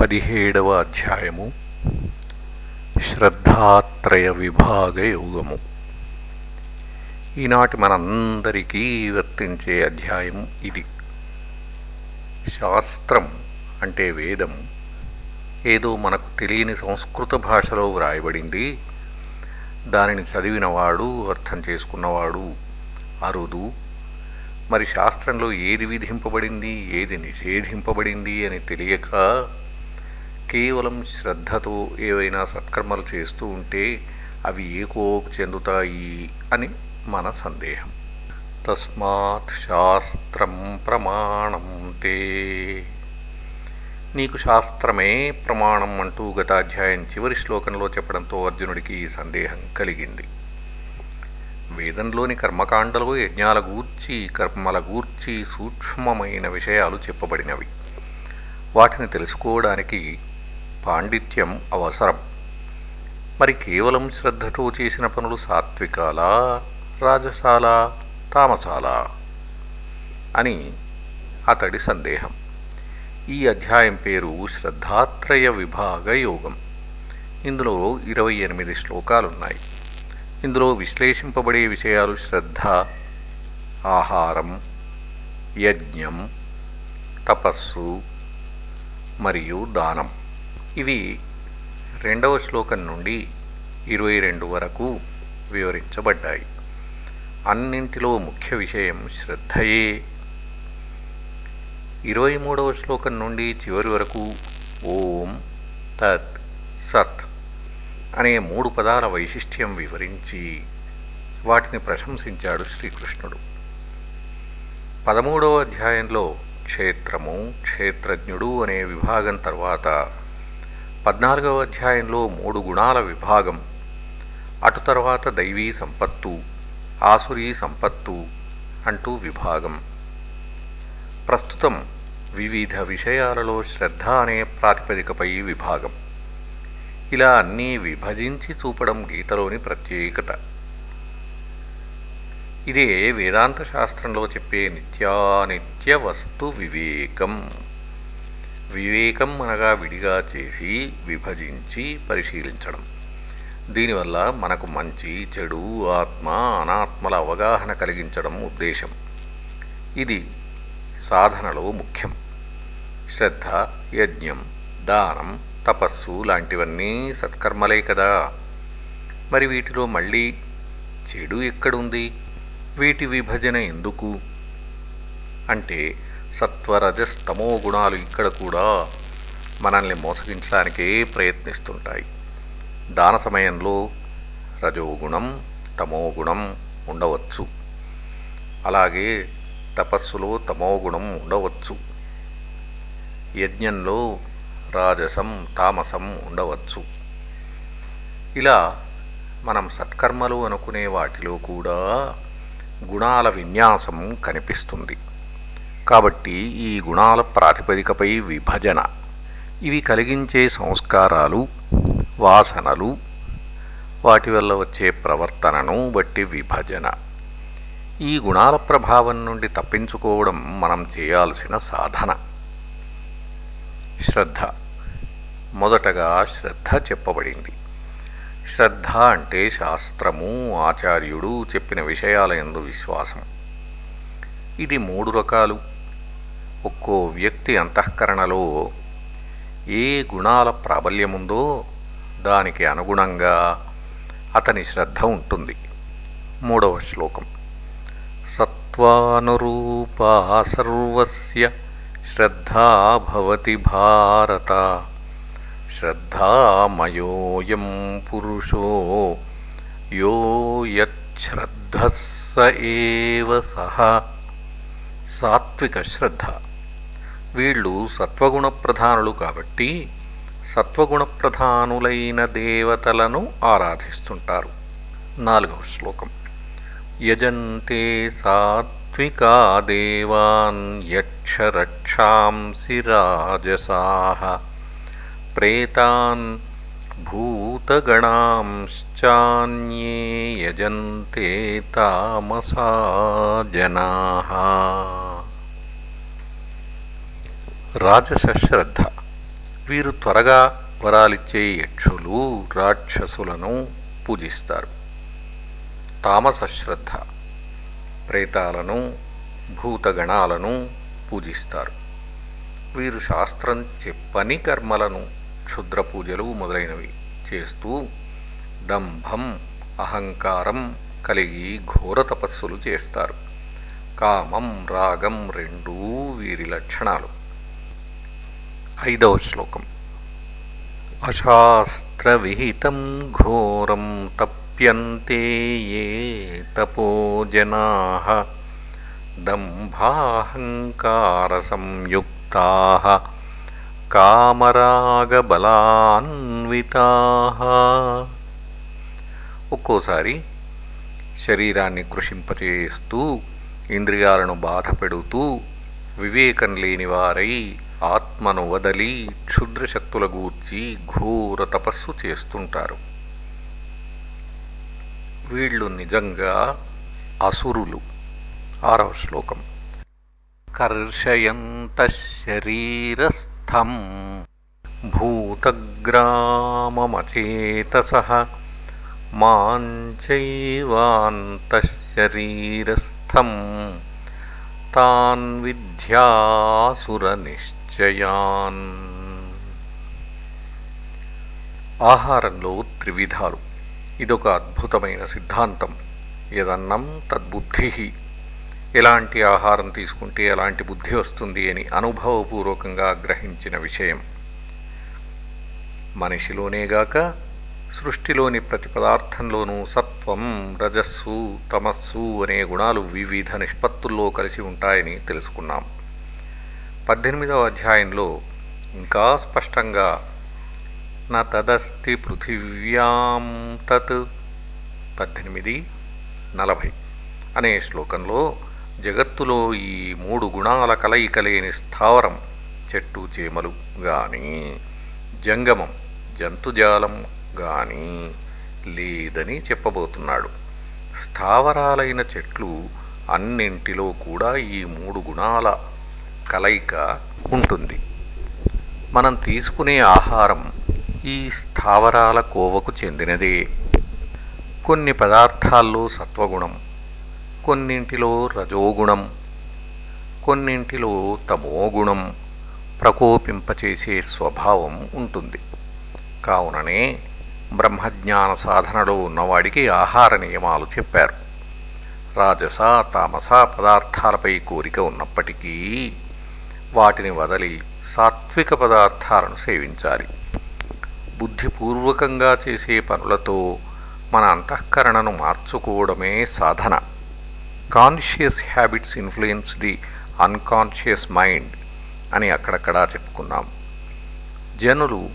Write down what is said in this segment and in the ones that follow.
పదిహేడవ అధ్యాయము. శ్రద్ధాత్రయ విభాగ యోగము. ఈనాటి మనందరికీ వర్తించే అధ్యాయం ఇది. శాస్త్రం అంటే వేదం. ఏదో మనకు తెలియని సంస్కృత భాషలో వ్రాయబడింది. దానిని చదివినవాడు అర్థం చేసుకున్నవాడు అరుదు. మరి శాస్త్రంలో ఏది విధింపబడింది ఏది నిషేధింపబడింది అని తెలియక కేవలం శ్రద్ధతో ఏవైనా సత్కర్మలు చేస్తూ ఉంటే అవి ఏకోకు చెందుతాయి అని మన సందేహం. తస్మాత్ శాస్త్రం ప్రమాణం తే. నీకు శాస్త్రమే ప్రమాణం అంటూ గతాధ్యాయం చివరి శ్లోకంలో చెప్పడంతో అర్జునుడికి ఈ సందేహం కలిగింది. వేదంలోని కర్మకాండలు యజ్ఞాల గూర్చి కర్మల గూర్చి సూక్ష్మమైన విషయాలు చెప్పబడినవి. వాటిని తెలుసుకోవడానికి పాండిత్యం అవసరం. మరి కేవలం శ్రద్ధతో చేసిన పనులు సాత్వికాల? రాజసాల తామసాల? అని అతడి సందేహం. ఈ అధ్యాయం పేరు శ్రద్ధాత్రయ విభాగ యోగం. ఇందులో ఇరవై ఎనిమిది శ్లోకాలున్నాయి. ఇందులో విశ్లేషింపబడే విషయాలు శ్రద్ధ ఆహారం యజ్ఞం తపస్సు మరియు దానం. ఇవి రెండవ శ్లోకం నుండి ఇరవై రెండు వరకు వివరించబడ్డాయి. అన్నింటిలో ముఖ్య విషయం శ్రద్ధయే. ఇరవై మూడవ శ్లోకం నుండి చివరి వరకు ఓం తత్ సత్ అనే మూడు పదాల వైశిష్ట్యం వివరించి వాటిని ప్రశంసించాడు శ్రీకృష్ణుడు. పదమూడవ అధ్యాయంలో క్షేత్రము క్షేత్రజ్ఞుడు అనే విభాగం తర్వాత పద్నాలుగవ అధ్యాయంలో మూడు గుణాల విభాగం. అటు తర్వాత దైవీ సంపత్తు ఆసురీ సంపత్తు అంటూ విభాగం. ప్రస్తుతం వివిధ విషయాలలో శ్రద్ధ అనే ప్రాతిపదికపై విభాగం. ఇలా అన్నీ విభజించి చూపడం గీతలోని ప్రత్యేకత. ఇదే వేదాంత శాస్త్రంలో చెప్పే నిత్యానిత్య వస్తు వివేకం. వివేకం అనగా విడిగా చేసి విభజించి పరిశీలించడం. దీనివల్ల మనకు మంచి చెడు ఆత్మ అనాత్మల అవగాహన కలిగించడం ఉద్దేశం. ఇది సాధనలో ముఖ్యం. శ్రద్ధ యజ్ఞం దానం తపస్సు లాంటివన్నీ సత్కర్మలే కదా. మరి వీటిలో మళ్ళీ చెడు ఎక్కడుంది? వీటి విభజన ఎందుకు? అంటే సత్వరజస్తమో గుణాలు ఇక్కడ కూడా మనల్ని మోసగించడానికే ప్రయత్నిస్తుంటాయి. దాన సమయంలో రజోగుణం తమోగుణం ఉండవచ్చు. అలాగే తపస్సులో తమోగుణం ఉండవచ్చు. యజ్ఞంలో రాజసం తామసం ఉండవచ్చు. ఇలా మనం సత్కర్మలు అనుకునే వాటిలో కూడా గుణాల విన్యాసం కనిపిస్తుంది. కాబట్టి ఈ గుణాల ప్రాతిపదికపై విభజన. ఇవి కలిగించే సంస్కారాలు వాసనలు వాటి వల్ల వచ్చే ప్రవర్తనను బట్టి విభజన. ఈ గుణాల ప్రభావం నుండి తప్పించుకోవడం మనం చేయాల్సిన సాధన. శ్రద్ధ. మొదటగా శ్రద్ధ చెప్పబడింది. శ్రద్ధ అంటే శాస్త్రము ఆచార్యుడు చెప్పిన విషయాల ఎందు విశ్వాసం. ఇది మూడు రకాలు. ఒక్కో వ్యక్తి అంతఃకరణలో ఏ గుణాల ప్రాబల్యముందో దానికి అనుగుణంగా అతని శ్రద్ధ ఉంటుంది. మూడవ శ్లోకం. సత్వానురూపా సర్వస్య శ్రద్ధా భవతి భారత. శ్రద్ధామయోయం పురుషో యో యశ్రద్ధ స సహ. సాత్విక శ్రద్ధ. వీళ్ళు సత్వగుణ ప్రధానులు కాబట్టి సత్వగుణ ప్రధానులైన దేవతలను ఆరాధిస్తుంటారు. నాలుగవ శ్లోకం. యజంతే సాత్వికా దేవాన్ యక్షరక్షాంసి రాజసాః ప్రేతాన్ భూతగణాంశ్చాన్యే యజంతే తామసా జనాః రాజస శ్రద్ధ వీరు త్వరగా వరాలిచ్చే యక్షులు రాక్షసులను పూజిస్తారు. తామస శ్రద్ధ ప్రేతాలను భూతగణాలను పూజిస్తారు. వీరు శాస్త్రం చెప్పని కర్మలను క్షుద్ర పూజలు మొదలైనవి చేస్తూ దంభం అహంకారం కలిగి ఘోర తపస్సులు చేస్తారు. కామం రాగం రెండూ వీరి లక్షణాలు. ఐదవ శ్లోకం. అశాస్త్రవిహితం ఘోరం తప్యంతే ఏ తపోజనా దంభాహంకార సంయుక్తా కామరాగబలాన్వితా. ఒక్కోసారి శరీరాన్ని కృషింపచేస్తూ ఇంద్రియాలను బాధపెడుతూ వివేకం లేని వారై ఆత్మను వదలి క్షుద్రశక్తుల గూర్చి ఘోర తపస్సు చేస్తుంటారు. వీళ్ళు నిజంగా అసురులు. ఆరవ శ్లోకం. కర్షయంత శరీరస్థం. భూతగ్రామమచేతస. మాంచైవాంతశరీరస్థం తాన్ నిశ్చయాన్ ఆహారంలో త్రివిధాలు. ఇదొక అద్భుతమైన సిద్ధాంతం. యదన్నం తద్బుద్ధి. ఎలాంటి ఆహారం తీసుకుంటే ఎలాంటి బుద్ధి వస్తుంది అని అనుభవపూర్వకంగా గ్రహించిన విషయం. మనిషిలోనేగాక సృష్టిలోని ప్రతి పదార్థంలోనూ సత్వం రజస్సు తమస్సు అనే గుణాలు వివిధ నిష్పత్తుల్లో కలిసి ఉంటాయని తెలుసుకున్నాం. పద్దెనిమిదవ అధ్యాయంలో ఇంకా స్పష్టంగా నా తదస్తి పృథివ్యాం తత్ పద్దెనిమిది నలభై అనే శ్లోకంలో జగత్తులో ఈ మూడు గుణాల కలయిక లేని స్థావరం చెట్టు చేమలు గాని జంగమం జంతుజాలం గాని లేదని చెప్పబోతున్నాడు. స్థావరాలైన చెట్లు అన్నింటిలో కూడా ఈ మూడు గుణాల కలయిక ఉంటుంది. మనం తీసుకునే ఆహారం ఈ స్థావరాల కోవకు చెందినదే. కొన్ని పదార్థాల్లో సత్వగుణం కొన్నింటిలో రజోగుణం కొన్నింటిలో తమోగుణం ప్రకోపింపచేసే స్వభావం ఉంటుంది. కావుననే బ్రహ్మజ్ఞాన సాధనలో ఉన్నవాడికి ఆహార నియమాలు చెప్పారు. రాజస తామస పదార్థాలపై కోరిక ఉన్నప్పటికీ వాటిని వదలి సాత్విక పదార్థాలను సేవించాలి. బుద్ధిపూర్వకంగా చేసే పనులతో మన అంతఃకరణను మార్చుకోవడమే సాధన. Conscious habits influence the unconscious mind అని అక్కడక్కడా చెప్పుకున్నాం. జనులు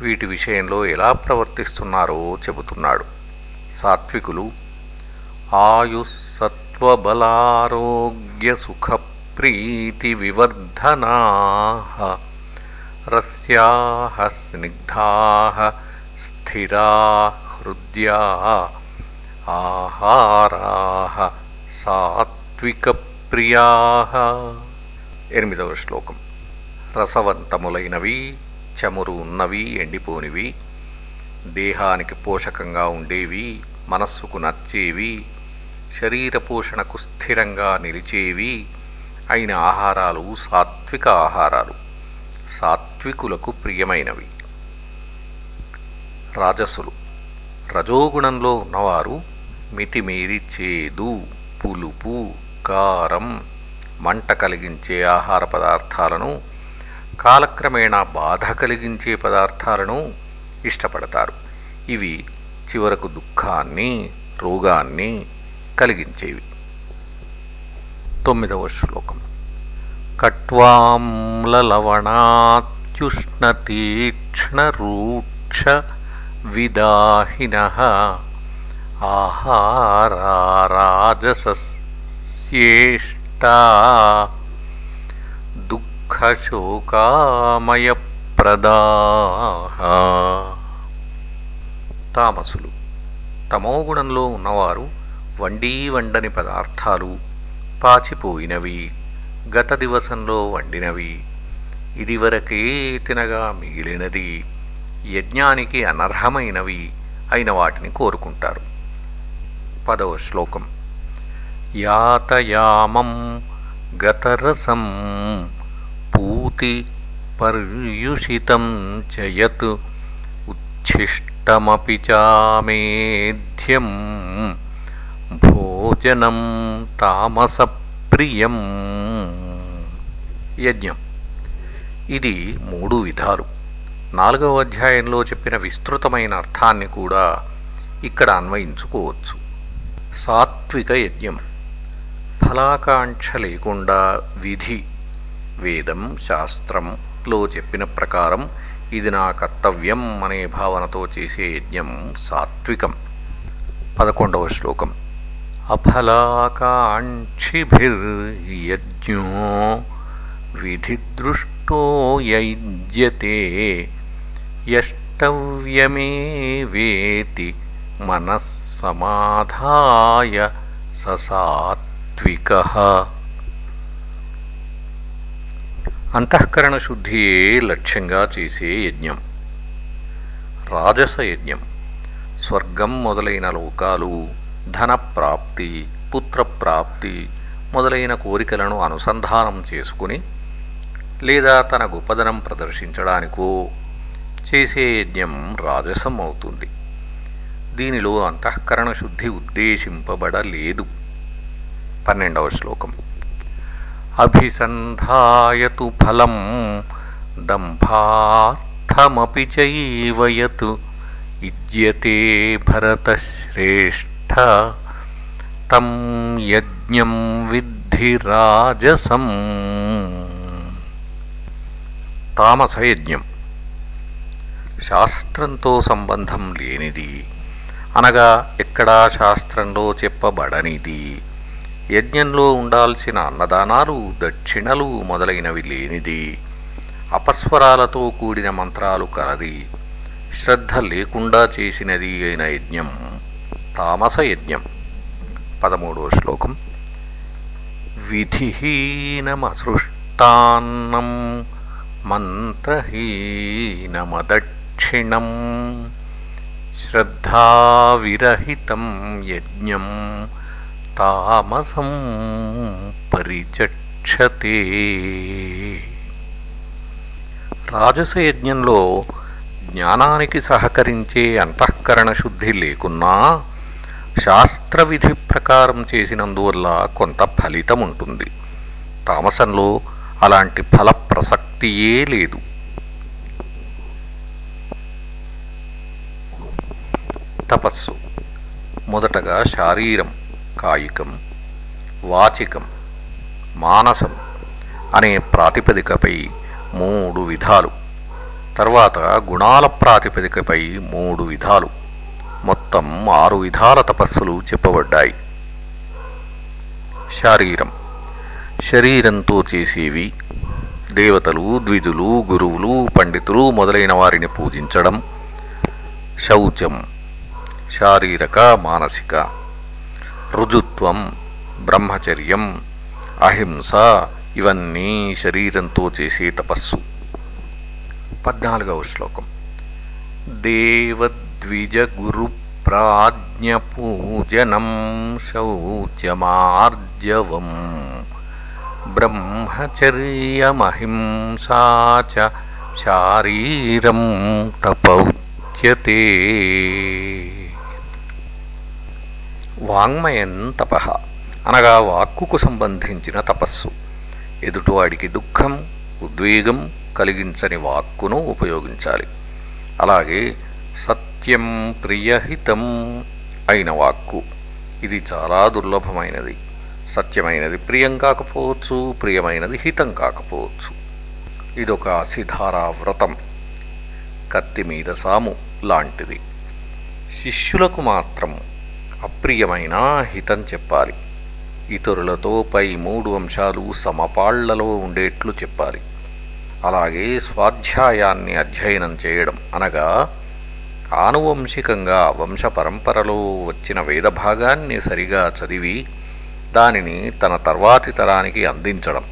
వీటి విషయంలో ఎలా ప్రవర్తిస్తున్నారో చెబుతున్నాడు. సాత్వికులు ఆయుసత్వబలారోగ్య సుఖ రస్యాహ స్నిగ్ధా స్థిరా హృద్యా ఆహారా సాత్విక ప్రియా ఎనిమిదవ శ్లోకం. రసవంతములైనవి చమురు ఉన్నవి ఎండిపోనివి దేహానికి పోషకంగా ఉండేవి మనస్సుకు నచ్చేవి శరీర పోషణకు స్థిరంగా నిలిచేవి అయిన ఆహారాలు సాత్విక ఆహారాలు. సాత్వికులకు ప్రియమైనవి. రాజసులు. రజోగుణంలో ఉన్నవారు మితిమీరి చేదు పులుపు కారం మంట కలిగించే ఆహార పదార్థాలను కాలక్రమేణా బాధ కలిగించే పదార్థాలను ఇష్టపడతారు. ఇవి చివరకు దుఃఖాన్ని రోగాన్ని కలిగించేవి. తొమ్మిదవ శ్లోకం కట్వాంలవణాత్యుష్ణతీక్ష్ణరూక్ష విదాహిన ఆహారారాజసస్యేష్టా. దుఃఖశోకామయప్రదాహ తామసులు. తమోగుణంలో ఉన్నవారు వండీ వండని పదార్థాలు పాచిపోయినవి గత దివసంలో వండినవి. ఇదివరకే తినగా మిగిలినది యజ్ఞానికి అనర్హమైనవి అయిన వాటిని కోరుకుంటారు. పదవ శ్లోకం. యాతయామం గతరసం పూతి పర్యుషితం చయత్ ఉచ్ఛిష్టమపి చామేధ్యం భోజనం తామసప్రియం. యజ్ఞం. ఇది మూడు విధాలు. నాలుగవ అధ్యాయంలో చెప్పిన విస్తృతమైన అర్థాన్ని కూడా ఇక్కడ అన్వయించుకోవచ్చు. సాత్విక యజ్ఞం. ఫలాకాంక్ష లేకుండా విధి. వేదం శాస్త్రంలో చెప్పిన ప్రకారం ఇది నా కర్తవ్యం అనే భావనతో చేసే యజ్ఞం సాత్వికం. పదకొండవ శ్లోకం. అఫలాకాంక్షిభిర్యజ్ఞో విధిదృష్టో యజ్యతే యష్టవ్యమేవేతి మనస్సమాధాయ ససాత్విక అంతఃకరణ శుద్ధియే లక్ష్యంగా చేసే యజ్ఞం రాజస యజ్ఞం స్వర్గం మొదలైన లోకాలు ధనప్రాప్తి పుత్రప్రాప్తి మొదలైన కోరికలను అనుసంధానం చేసుకుని లేదా తన గొప్పదనం ప్రదర్శించడానికో చేసే యజ్ఞం రాజసం అవుతుంది. దీనిలో అంతఃకరణ శుద్ధి ఉద్దేశింపబడలేదు. పన్నెండవ శ్లోకం. అభిసంధాయతు ఫలం దంభార్థమపి చైవయతు ఇజ్యతే భరతశ్రేష్ఠ తం యజ్ఞం విద్ధి రాజసం. తామసయజ్ఞం శాస్త్రంతో సంబంధం లేనిది. అనగా ఎక్కడా శాస్త్రంలో చెప్పబడనిది. యజ్ఞంలో ఉండాల్సిన అన్నదానాలు దక్షిణలు మొదలైనవి లేనిది. అపస్వరాలతో కూడిన మంత్రాలు కలది. శ్రద్ధ లేకుండా చేసినది అయిన యజ్ఞం. తామస యజ్ఞం పదమూడవ శ్లోకం. విధిహీనమసృష్టాన్నం మంత్రహీనమదక్షిణం శ్రద్ధావిరహితం యజ్ఞం తామసం పరిచక్షతే. రాజస యజ్ఞంలో జ్ఞానానికి సహకరించే అంతఃకరణ శుద్ధి లేకున్నా శాస్త్రవిధి ప్రకారం చేసినందువల్ల కొంత ఫలితం ఉంటుంది తామసంలో అలాంటి ఫల ప్రసక్తియే లేదు. తపస్సు. మొదటగా శారీరం కాయికం వాచికం మానసం అనే ప్రాతిపదికపై మూడు విధాలు. తర్వాత గుణాల ప్రాతిపదికపై మూడు విధాలు. మొత్తం ఆరు విధాల తపస్సులు చెప్పబడ్డాయి. శారీరం. శరీరంతో చేసేవి దేవతలు ద్విజులు గురువులు పండితులు మొదలైన వారిని పూజించడం. శౌచం. శారీరక మానసిక. రుజుత్వం బ్రహ్మచర్యం అహింస ఇవన్నీ శరీరంతో చేసే తపస్సు. పద్నాలుగవ శ్లోకం. దేవద్ ద్విజగురు ప్రాజ్ఞ పూజనం శౌచమార్జవం బ్రహ్మచర్యమహింసా చ శారీరం తపౌచ్యతే వాంగ్మయం తప అనగా వాక్కుకు సంబంధించిన తపస్సు. ఎదుటివాడికి దుఃఖం ఉద్వేగం కలిగించని వాక్కును ఉపయోగించాలి. అలాగే సత్ సత్యం ప్రియహితం అయిన వాక్కు. ఇది చాలా దుర్లభమైనది. సత్యమైనది ప్రియం కాకపోవచ్చు ప్రియమైనది హితం కాకపోవచ్చు. ఇదొక అసిధారా వ్రతం. కత్తి మీద సాము లాంటిది. శిష్యులకు మాత్రం అప్రియమైన హితం చెప్పాలి. ఇతరులతో పై మూడు అంశాలు సమపాళ్ళలో ఉండేట్లు చెప్పాలి. అలాగే స్వాధ్యాయాన్ని అధ్యయనం చేయడం అనగా ఆనువంశికంగా వంశ పరంపరలో వచ్చిన వేద భాగాన్ని సరిగా చదివి దానిని తన తర్వాతి తరానికి అందించడం.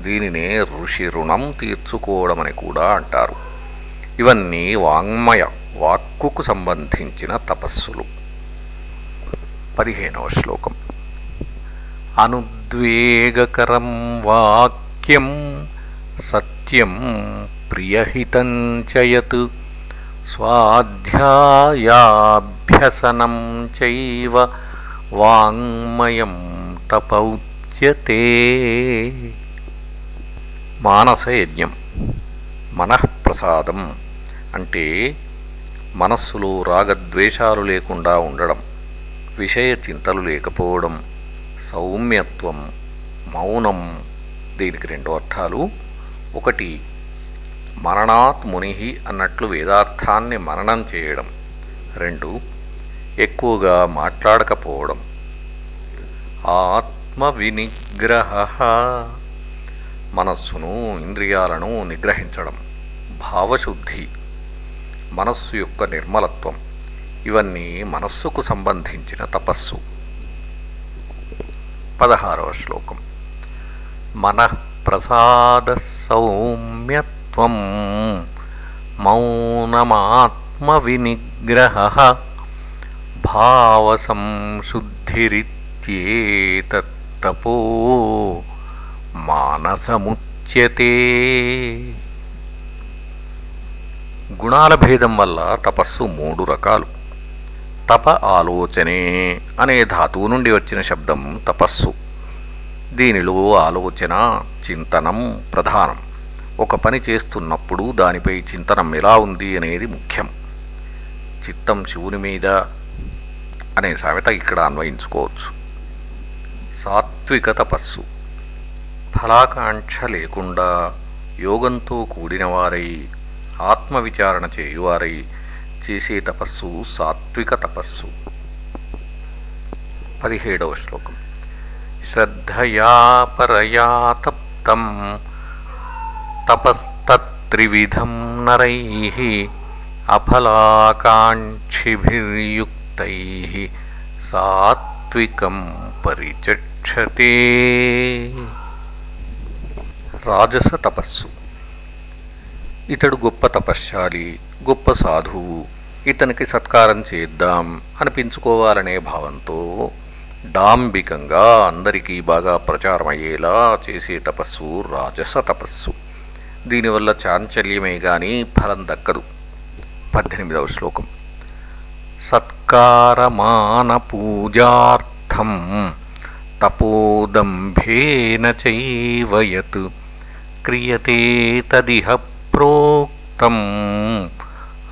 దీనినే ఋషి రుణం తీర్చుకోవడమని కూడా అంటారు. ఇవన్నీ వాంగ్మయ వాక్కుకు సంబంధించిన తపస్సులు. పదిహేనవ శ్లోకం. అనుద్వేగకరం వాక్యం సత్యం ప్రియహితం చయత్ స్వాధ్యాయాభ్యసనం చైవ వాంగ్మయం తపౌచ్యతే. మానసయజ్ఞం మనఃప్రసాదం అంటే మనస్సులో రాగద్వేషాలు లేకుండా ఉండడం విషయ చింతలు లేకపోవడం సౌమ్యత్వం మౌనం దీనికి రెండు అర్థాలు. ఒకటి మరణాత్ ముని అన్నట్లు వేదార్థాన్ని మననం చేయడం. రెండు ఎక్కువగా మాట్లాడకపోవడం. ఆత్మ వినిగ్రహ మనస్సును ఇంద్రియాలను నిగ్రహించడం. భావశుద్ధి మనస్సు యొక్క నిర్మలత్వం. ఇవన్నీ మనస్సుకు సంబంధించిన తపస్సు. పదహారవ శ్లోకం. మన ప్రసాద సౌమ్యత్ మౌనమాత్మ వినిగ్రహ భావసంశుద్ధిరిత్యేతత్తపో మానసముచ్యతే. గుణాల భేదం వల్ల తపస్సు మూడు రకాలు. తప ఆలోచనే అనే ధాతువు నుండి వచ్చిన శబ్దం తపస్సు. దీనిలో ఆలోచన చింతనం ప్రధానం. ఒక పని చేస్తున్నప్పుడు దానిపై చింతనం ఎలా ఉంది అనేది ముఖ్యం. చిత్తం శివుని మీద అనే సామెత ఇక్కడ అన్వయించుకోవచ్చు. సాత్విక తపస్సు. ఫలాకాంక్ష లేకుండా యోగంతో కూడిన వారై ఆత్మవిచారణ చేయువారై చేసే తపస్సు సాత్విక తపస్సు. పదిహేడవ శ్లోకం. శ్రద్ధయా పరయా తప్తం తపస్తత్రివిధం నరై అఫలాకాంక్షిభిర్యుక్తై సాత్వికం పరిచక్షతే. రాజస తపస్సు. ఇతడు గొప్ప తపశ్శాలి గొప్ప సాధువు ఇతనికి సత్కారం చేద్దాం అనిపించుకోవాలనే భావంతో డాంబికంగా అందరికీ బాగా ప్రచారమయ్యేలా చేసే తపస్సు రాజస తపస్సు. దీనివల్ల చాంచల్యమే గాని ఫలం దక్కదు. పద్దెనిమిదవ శ్లోకం. సత్కారమాన పూజార్థం తపోదంభేన చైవయత్ క్రియతే తదిహ ప్రోక్తం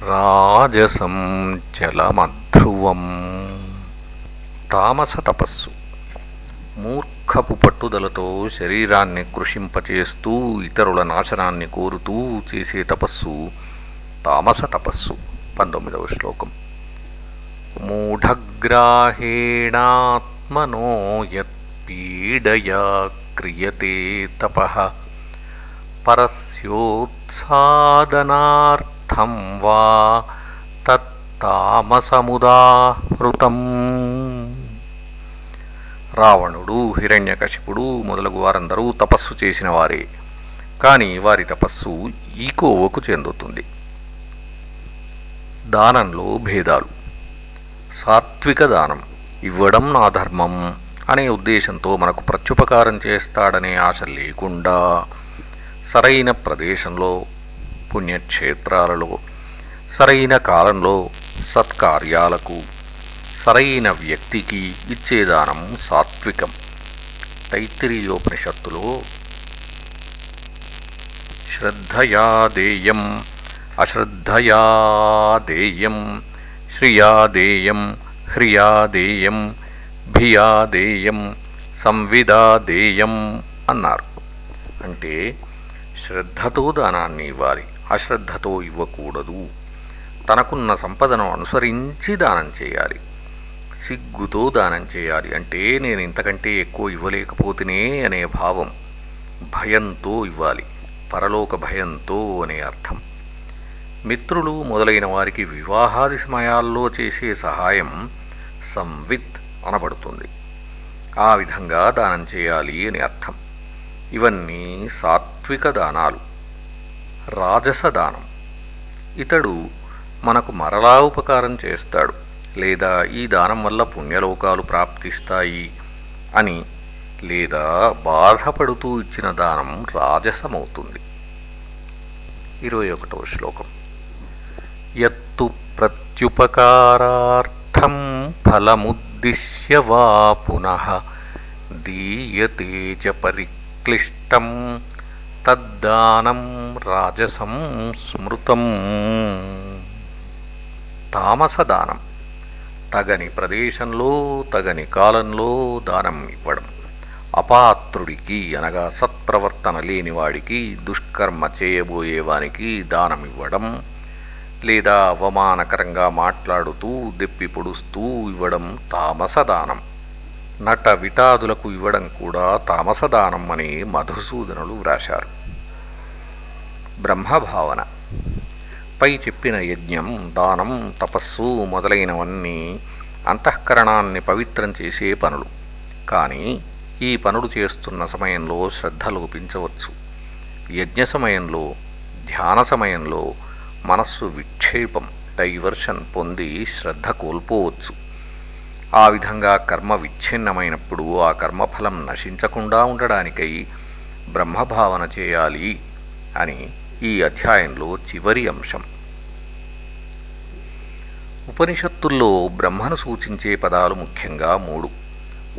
రాజసం చలమధ్రువం. తామస తపస్సు. దుఃఖపు పట్టుదలతో శరీరాన్ని కృషింపచేస్తూ ఇతరుల నాశనాన్ని కోరుతూ చేసే తపస్సు తామస తపస్సు. పంతొమ్మిదవ శ్లోకం. మూఢగ్రాహేణాత్మనో యత్పీడయా క్రియతే తప. పరస్యోత్సాదనార్థం వా తత్తామసముదాహృతం. రావణుడు హిరణ్యకశిపుడు మొదలగు వారందరూ తపస్సు చేసిన వారే. కానీ వారి తపస్సు ఈకోవకు చెందుతుంది. దానంలో భేదాలు. సాత్విక దానం. ఇవ్వడం నా ధర్మం అనే ఉద్దేశంతో మనకు ప్రత్యుపకారం చేస్తాడనే ఆశ లేకుండా సరైన ప్రదేశంలో పుణ్యక్షేత్రాలలో సరైన కాలంలో సత్కార్యాలకు సరైన వ్యక్తికి ఇచ్చేదానం సాత్వికం. తైత్తిరీయోపనిషత్తులో శ్రద్ధయా దేయం అశ్రద్ధయా దేయం శ్రియా దేయం హ్రియా దేయం భియా దేయం సంవిదా దేయం అన్నారు. అంటే శ్రద్ధతో దానాన్ని ఇవ్వాలి అశ్రద్ధతో ఇవ్వకూడదు. తనకున్న సంపదను అనుసరించి దానం చేయాలి. సిగ్గుతో దానం చేయాలి. అంటే నేను ఇంతకంటే ఎక్కువ ఇవ్వలేకపోతేనే అనే భావం భయంతో ఇవ్వాలి. పరలోక భయంతో అనే అర్థం. మిత్రులు మొదలైన వారికి వివాహాది సమయాల్లో చేసే సహాయం సంవిత్ అనబడుతుంది. ఆ విధంగా దానం చేయాలి అని అర్థం. ఇవన్నీ సాత్విక సాత్విక దానాలు. రాజస దానం. ఇతడు మనకు మరలా ఉపకారం చేస్తాడు. లేదా ఈ దానం వల్ల పుణ్యలోకాలు ప్రాప్తిస్తాయి అని లేదా బాధపడుతూ ఇచ్చిన దానం రాజసమవుతుంది. ఇరవై ఒకటవ శ్లోకం. యత్తు ప్రత్యుపకారార్థం ఫలముద్దిశ్య వా పునః దీయతే చ పరిక్లిష్టం తద్దానం రాజసం స్మృతం. తామసదానం. తగని ప్రదేశంలో తగని కాలంలో దానం ఇవ్వడం. అపాత్రుడికి అనగా సత్ప్రవర్తన లేనివాడికి దుష్కర్మ చేయబోయేవానికి దానం ఇవ్వడం. లేదా అవమానకరంగా మాట్లాడుతూ దెప్పి పొడుస్తూ ఇవ్వడం తామసదానం. నట విటాదులకు ఇవ్వడం కూడా తామసదానం అని మధుసూదనులు వ్రాశారు. బ్రహ్మభావన. పై చెప్పిన యజ్ఞం దానం తపస్సు మొదలైనవన్నీ అంతఃకరణాన్ని పవిత్రం చేసే పనులు. కానీ ఈ పనులు చేస్తున్న సమయంలో శ్రద్ధ లోపించవచ్చు. యజ్ఞ సమయంలో ధ్యాన సమయంలో మనస్సు విక్షేపం డైవర్షన్ పొంది శ్రద్ధ కోల్పోవచ్చు. ఆ విధంగా కర్మ విచ్ఛిన్నమైనప్పుడు ఆ కర్మఫలం నశించకుండా ఉండడానికై బ్రహ్మభావన చేయాలి అని ఈ అధ్యాయంలో చివరి అంశం. ఉపనిషత్తుల్లో బ్రహ్మను సూచించే పదాలు ముఖ్యంగా మూడు.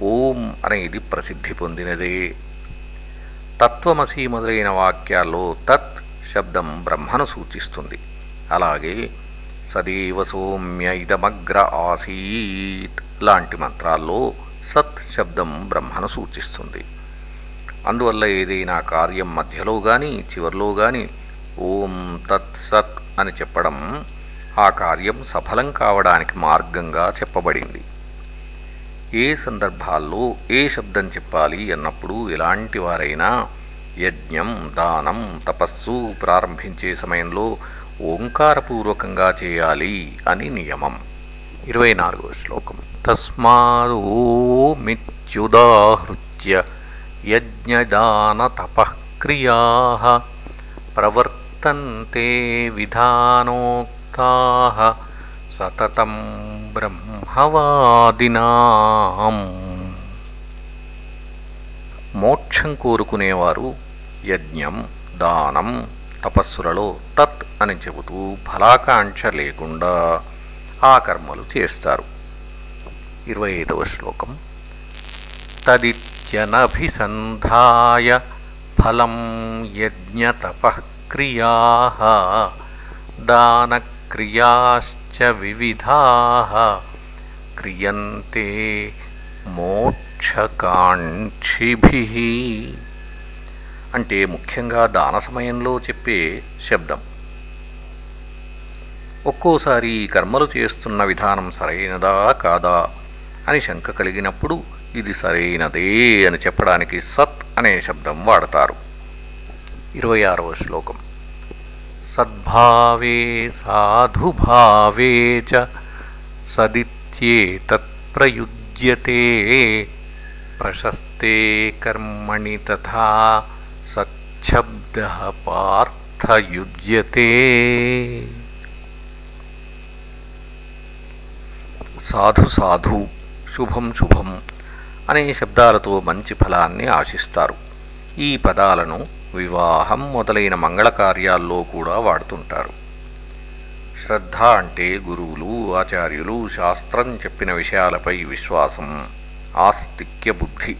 ఓం అనేది ప్రసిద్ధి పొందినదే. తత్వమసి మొదలైన వాక్యాల్లో తత్ శబ్దం బ్రహ్మను సూచిస్తుంది. అలాగే సదేవ సౌమ్య ఇదమగ్ర ఆసీత్ లాంటి మంత్రాల్లో సత్ శబ్దం బ్రహ్మను సూచిస్తుంది. అందువల్ల ఏదైనా కార్యం మధ్యలో గాని చివరిలో గాని ఓం తత్ సత్ అని చెప్పడం ఆ కార్యం సఫలం కావడానికి మార్గంగా చెప్పబడింది. ఏ సందర్భాల్లో ఏ శబ్దం చెప్పాలి అన్నప్పుడు ఎలాంటి వారైనా యజ్ఞం దానం తపస్సు ప్రారంభించే సమయంలో ఓంకారపూర్వకంగా చేయాలి అని నియమం. ఇరవై నాలుగవ శ్లోకం. తస్మాదోమిత్యుదాహృత్య యజ్ఞదాన తపక్రియా ప్రవర్తంతే విధానోక్తా సతతం బ్రహ్మవాదినాం. మోక్షం కోరుకునేవారు యజ్ఞం దానం తపస్సులలో తత్ అని చెబుతూ ఫలాకాంక్ష లేకుండా ఆ కర్మలు చేస్తారు. ఇరవై ఐదవ శ్లోకం. తదిత్యనభిసంధాయ ఫలం యజ్ఞతపక్రియా క్రియాశ్చ వివిధా క్రియంతే మోక్షకాంక్షిభిః అంటే ముఖ్యంగా దాన సమయంలో చెప్పే శబ్దం. ఒక్కోసారి కర్మలు చేస్తున్న విధానం సరైనదా కాదా అని శంక కలిగినప్పుడు ఇది సరైనదే అని చెప్పడానికి సత్ అనే శబ్దం వాడతారు. ఇరవై ఆరవ శ్లోకం. సద్భావే సాధుభావే చ సదిత్యేతత్ ప్రయుజ్యతే ప్రశస్తే కర్మణి తథా సచ్చబ్ద పార్థయుజ్యతే సాధు సాధు శుభం శుభం అనే శబ్దాలతో మంచి ఫలాన్ని ఆశిస్తారు. ఈ పదాలను వివాహం మొదలైన మంగళ కార్యాల్లో కూడా వాడుతుంటారు. శ్రద్ధ అంటే గురువులు ఆచార్యులు శాస్త్రం చెప్పిన విషయాలపై విశ్వాసం ఆస్తిక్య బుద్ధి.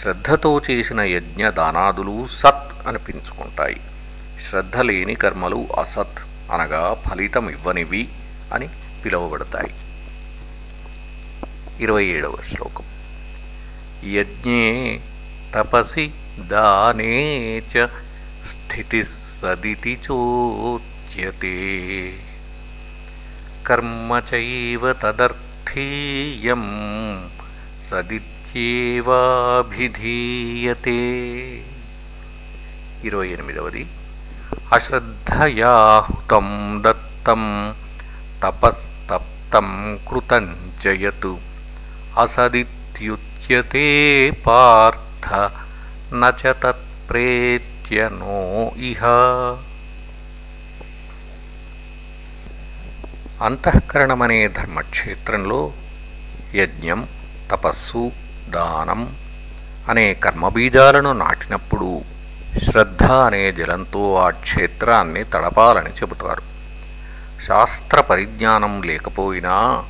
శ్రద్ధతో చేసిన యజ్ఞ దానాదులు సత్ అనిపించుకుంటాయి శ్రద్ధ లేని కర్మలు అసత్ అనగా ఫలితం ఇవ్వనివి అని పిలువబడతాయి. ఇరవై ఏడవ శ్లోకం. యజ్ఞే తపసి దానే చ స్థితి సదితి చోచ్యతే. కర్మ చైవ తదర్థీయం సదిత్యేవాభిధీయతే. ఇరవై ఎనిమిదవది. అశ్రద్ధయాహుతం దత్తం తపస్తప్తం కృతం జయతు అసదిత్యుచ్యతే పార్థ నచ చ తత్ప్రేత్య నో ఇహ. అంతఃకరణమనే ధర్మక్షేత్రంలో యజ్ఞం తపస్సు దానం అనే కర్మబీజాలను నాటినప్పుడు శ్రద్ధ అనే జలంతో ఆ క్షేత్రాన్ని తడపాలని చెబుతారు. శాస్త్ర పరిజ్ఞానం లేకపోయినా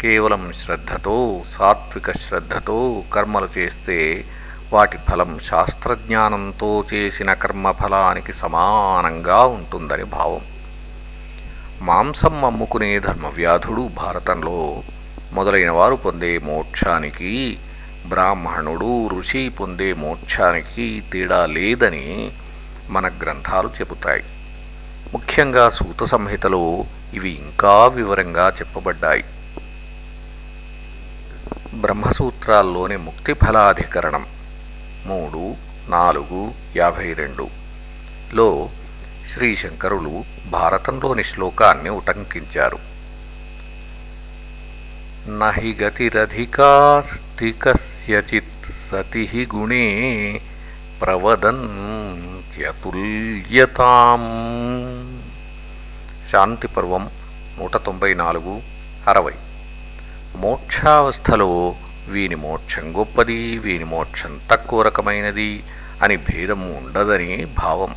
కేవలం శ్రద్ధతో సాత్విక శ్రద్ధతో కర్మలు చేస్తే వాటి ఫలం శాస్త్రజ్ఞానంతో చేసిన కర్మఫలానికి సమానంగా ఉంటుందని భావం. మాంసం అమ్ముకునే ధర్మవ్యాధుడు భారతంలో మొదలైన వారు పొందే మోక్షానికి బ్రాహ్మణుడు ఋషి పొందే మోక్షానికి తేడా లేదని మన గ్రంథాలు చెబుతాయి. ముఖ్యంగా సూత సంహితలో ఇవి ఇంకా వివరంగా చెప్పబడ్డాయి. బ్రహ్మసూత్రాల్లోని ముక్తి ఫలాధికరణం మూడు నాలుగు యాభై రెండులో శ్రీశంకరులు భారతంలోని శ్లోకాన్ని ఉటంకించారు. నహి గతిరధికాస్తి కస్యచిత్ సతి గుణే ప్రవదంత్యతుల్యతాం శాంతి పర్వం నూట తొంభై నాలుగు అరవై. మోక్షావస్థలో వీని మోక్షం గొప్పది వీని మోక్షం తక్కువ రకమైనది అని భేదం ఉండదని భావం.